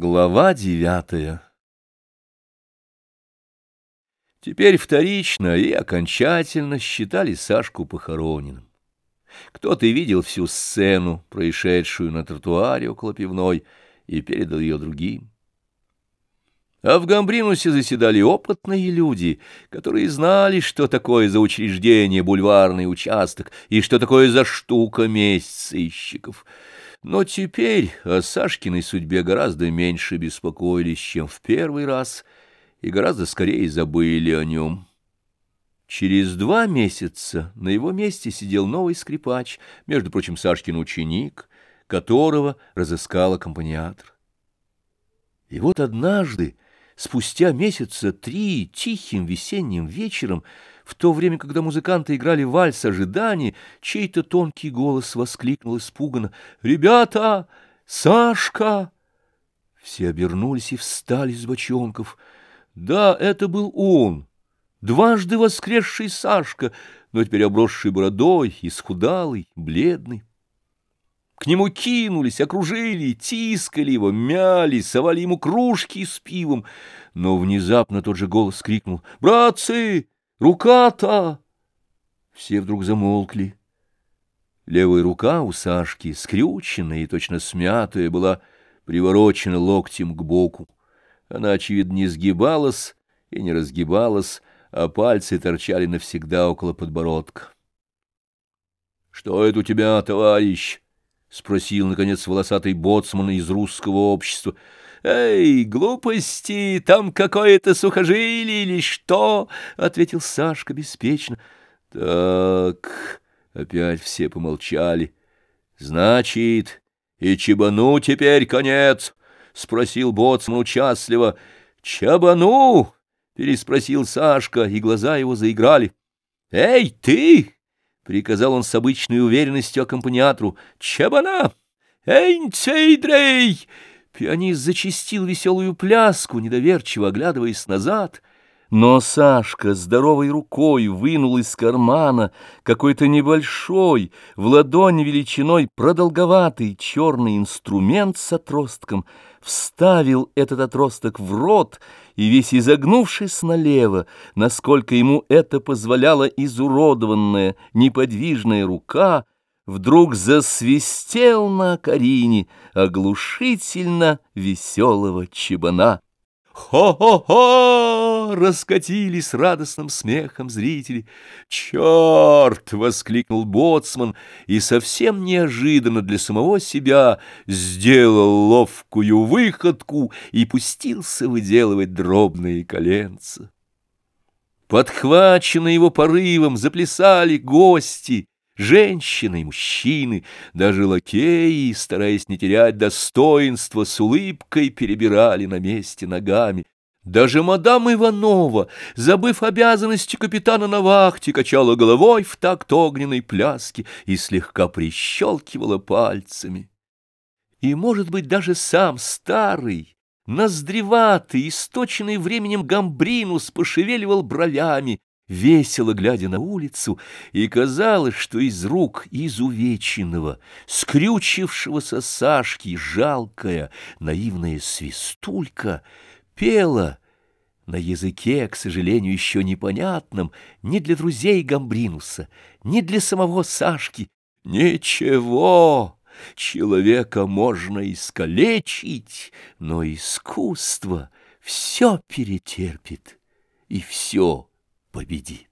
Глава девятая Теперь вторично и окончательно считали Сашку похороненным. Кто-то видел всю сцену, происшедшую на тротуаре около пивной, и передал ее другим. А в Гамбринусе заседали опытные люди, которые знали, что такое за учреждение бульварный участок и что такое за штука месть сыщиков — но теперь о Сашкиной судьбе гораздо меньше беспокоились, чем в первый раз, и гораздо скорее забыли о нем. Через два месяца на его месте сидел новый скрипач, между прочим, Сашкин ученик, которого разыскал аккомпаниатор. И вот однажды, спустя месяца три, тихим весенним вечером, в то время, когда музыканты играли вальс ожидания, чей-то тонкий голос воскликнул испуганно «Ребята! Сашка!» Все обернулись и встали с бочонков. Да, это был он, дважды воскресший Сашка, но теперь обросший бородой, исхудалый, бледный. К нему кинулись, окружили, тискали его, мяли, совали ему кружки с пивом. Но внезапно тот же голос крикнул «Братцы!» Рука-то! Все вдруг замолкли. Левая рука у Сашки, скрюченная и точно смятая, была приворочена локтем к боку. Она, очевидно, не сгибалась и не разгибалась, а пальцы торчали навсегда около подбородка. — Что это у тебя, товарищ? — спросил, наконец, волосатый боцман из русского общества — «Эй, глупости, там какое-то сухожилие или что?» — ответил Сашка беспечно. «Так...» — опять все помолчали. «Значит, и чебану теперь конец?» — спросил боцман участливо. «Чабану?» — переспросил Сашка, и глаза его заиграли. «Эй, ты!» — приказал он с обычной уверенностью аккомпаниатору. «Чабана! Эй, цейдрей!» Пианист зачистил веселую пляску, недоверчиво оглядываясь назад. Но Сашка здоровой рукой вынул из кармана какой-то небольшой, в ладонь величиной продолговатый черный инструмент с отростком, вставил этот отросток в рот и, весь изогнувшись налево, насколько ему это позволяла изуродованная неподвижная рука, вдруг засвистел на Карине оглушительно веселого чебана. «Хо-хо-хо!» — раскатились радостным смехом зрители. «Черт!» — воскликнул боцман и совсем неожиданно для самого себя сделал ловкую выходку и пустился выделывать дробные коленца. Подхваченные его порывом заплясали гости — Женщины мужчины, даже лакеи, стараясь не терять достоинства, с улыбкой перебирали на месте ногами. Даже мадам Иванова, забыв обязанности капитана на вахте, качала головой в такт огненной пляски и слегка прищелкивала пальцами. И, может быть, даже сам старый, ноздреватый, источенный временем гамбринус пошевеливал бровями, весело глядя на улицу, и казалось, что из рук изувеченного, скрючившегося Сашки жалкая, наивная свистулька пела на языке, к сожалению, еще непонятном, ни для друзей Гамбринуса, ни для самого Сашки. Ничего, человека можно искалечить, но искусство все перетерпит и все победит.